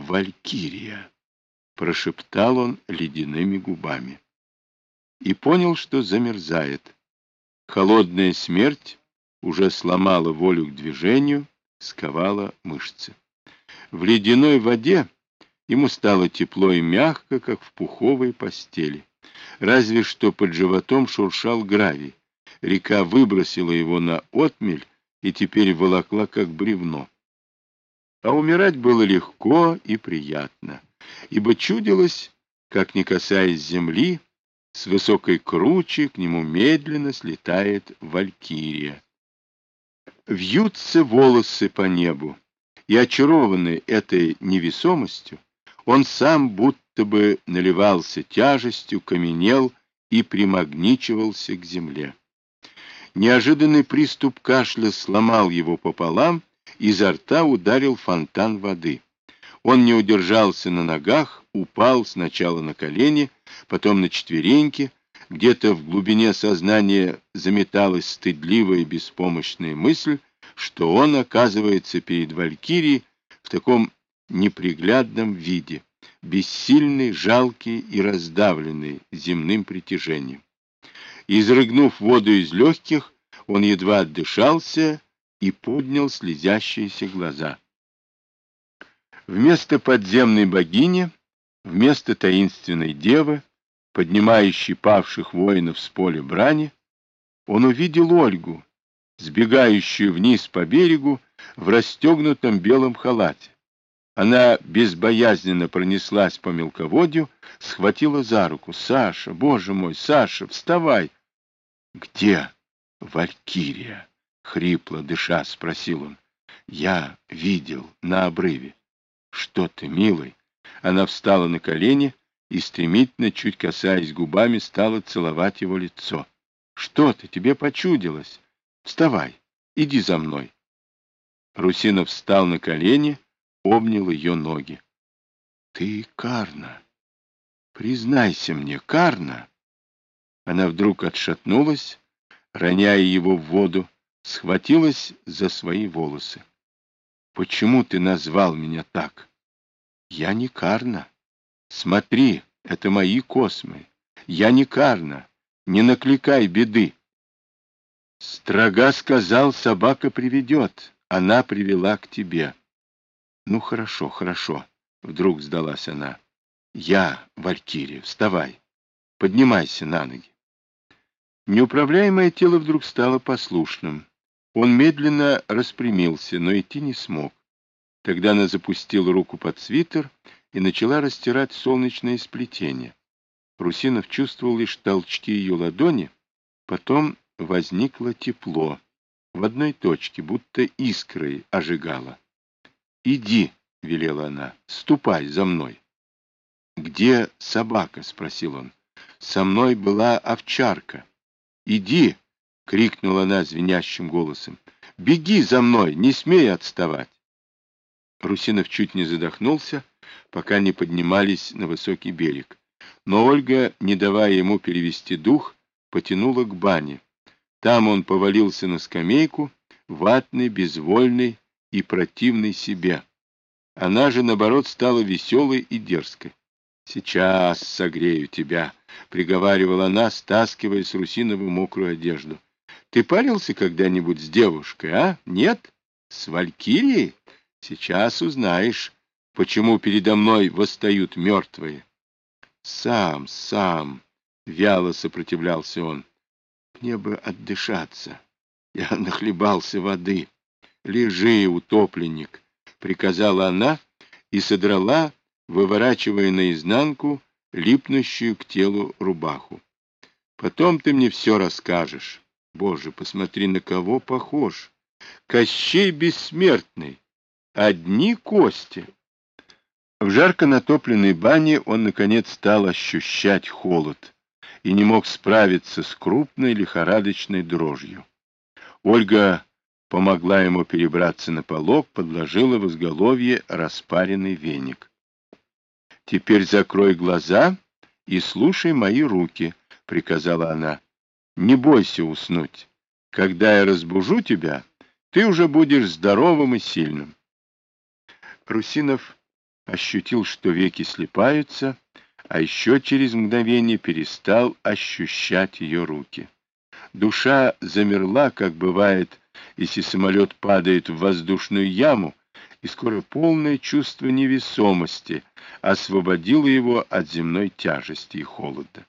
Валькирия, прошептал он ледяными губами. И понял, что замерзает. Холодная смерть уже сломала волю к движению, сковала мышцы. В ледяной воде ему стало тепло и мягко, как в пуховой постели. Разве что под животом шуршал гравий. Река выбросила его на отмель и теперь волокла, как бревно. А умирать было легко и приятно, ибо чудилось, как не касаясь земли, с высокой кручи к нему медленно слетает валькирия. Вьются волосы по небу, и, очарованный этой невесомостью, он сам будто бы наливался тяжестью, каменел и примагничивался к земле. Неожиданный приступ кашля сломал его пополам, изо рта ударил фонтан воды. Он не удержался на ногах, упал сначала на колени, потом на четвереньки. Где-то в глубине сознания заметалась стыдливая и беспомощная мысль, что он оказывается перед Валькирией в таком неприглядном виде, бессильный, жалкий и раздавленный земным притяжением. Изрыгнув воду из легких, он едва отдышался и поднял слезящиеся глаза. Вместо подземной богини, вместо таинственной девы, поднимающей павших воинов с поля брани, он увидел Ольгу, сбегающую вниз по берегу в расстегнутом белом халате. Она безбоязненно пронеслась по мелководью, схватила за руку. «Саша, боже мой, Саша, вставай!» «Где Валькирия?» — хрипло дыша спросил он. «Я видел на обрыве». «Что ты, милый?» Она встала на колени и, стремительно, чуть касаясь губами, стала целовать его лицо. «Что ты? Тебе почудилось? Вставай, иди за мной». Русинов встал на колени, обнял ее ноги. «Ты Карна! Признайся мне, Карна!» Она вдруг отшатнулась, роняя его в воду, схватилась за свои волосы. Почему ты назвал меня так? Я не Карна. Смотри, это мои космы. Я не Карна. Не накликай беды. Строга сказал, собака приведет. Она привела к тебе. Ну, хорошо, хорошо. Вдруг сдалась она. Я, Валькирия, вставай. Поднимайся на ноги. Неуправляемое тело вдруг стало послушным. Он медленно распрямился, но идти не смог. Тогда она запустила руку под свитер и начала растирать солнечное сплетение. Русинов чувствовал лишь толчки ее ладони, потом возникло тепло. В одной точке, будто искрой ожигало. «Иди», — велела она, — «ступай за мной». «Где собака?» — спросил он. «Со мной была овчарка». «Иди!» — крикнула она звенящим голосом. «Беги за мной, не смей отставать!» Русинов чуть не задохнулся, пока не поднимались на высокий берег. Но Ольга, не давая ему перевести дух, потянула к бане. Там он повалился на скамейку, ватный, безвольный и противный себе. Она же, наоборот, стала веселой и дерзкой. «Сейчас согрею тебя», — приговаривала она, стаскивая с Русинова мокрую одежду. «Ты парился когда-нибудь с девушкой, а? Нет? С Валькирией? Сейчас узнаешь, почему передо мной восстают мертвые». «Сам, сам», — вяло сопротивлялся он. «Мне бы отдышаться. Я нахлебался воды. Лежи, утопленник», — приказала она и содрала выворачивая наизнанку липнущую к телу рубаху. Потом ты мне все расскажешь. Боже, посмотри, на кого похож. Кощей бессмертный. Одни кости. В жарко натопленной бане он, наконец, стал ощущать холод и не мог справиться с крупной лихорадочной дрожью. Ольга помогла ему перебраться на полок, подложила в изголовье распаренный веник. «Теперь закрой глаза и слушай мои руки», — приказала она. «Не бойся уснуть. Когда я разбужу тебя, ты уже будешь здоровым и сильным». Русинов ощутил, что веки слепаются, а еще через мгновение перестал ощущать ее руки. Душа замерла, как бывает, если самолет падает в воздушную яму, и скоро полное чувство невесомости освободило его от земной тяжести и холода.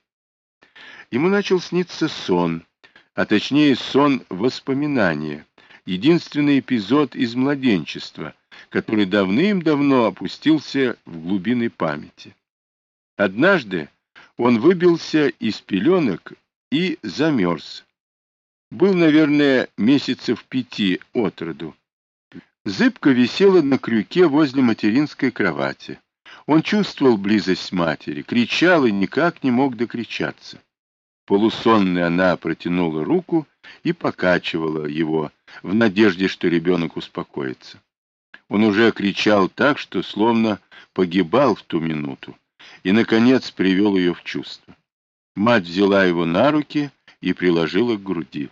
Ему начал сниться сон, а точнее сон воспоминания, единственный эпизод из младенчества, который давным-давно опустился в глубины памяти. Однажды он выбился из пеленок и замерз. Был, наверное, месяцев пяти от роду. Зыбка висела на крюке возле материнской кровати. Он чувствовал близость матери, кричал и никак не мог докричаться. Полусонная она протянула руку и покачивала его, в надежде, что ребенок успокоится. Он уже кричал так, что словно погибал в ту минуту, и, наконец, привел ее в чувство. Мать взяла его на руки и приложила к груди.